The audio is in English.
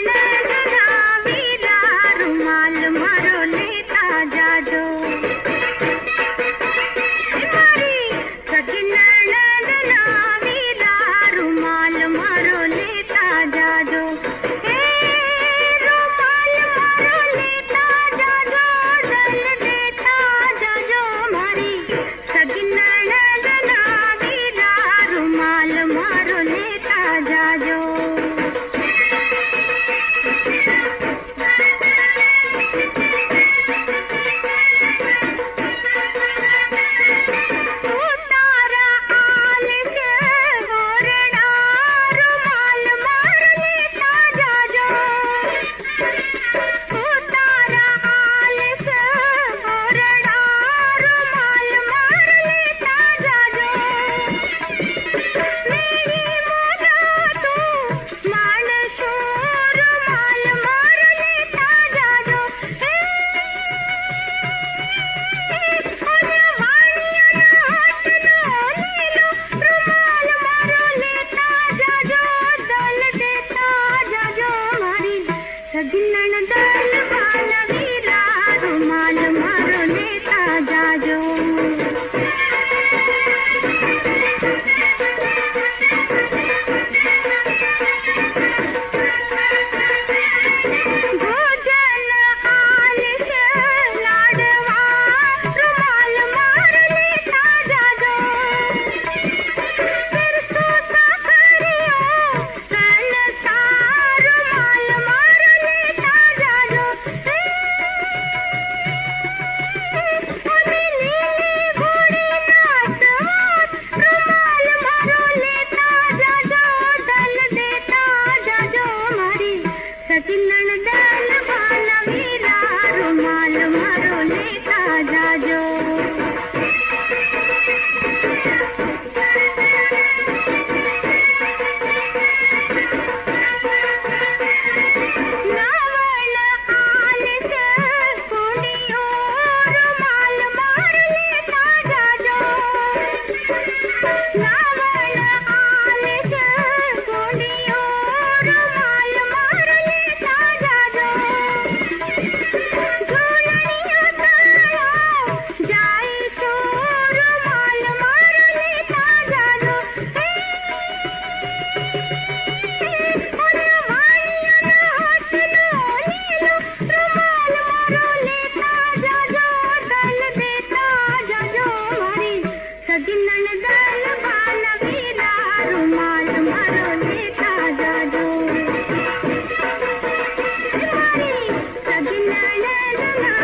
Na na na. Yeah. la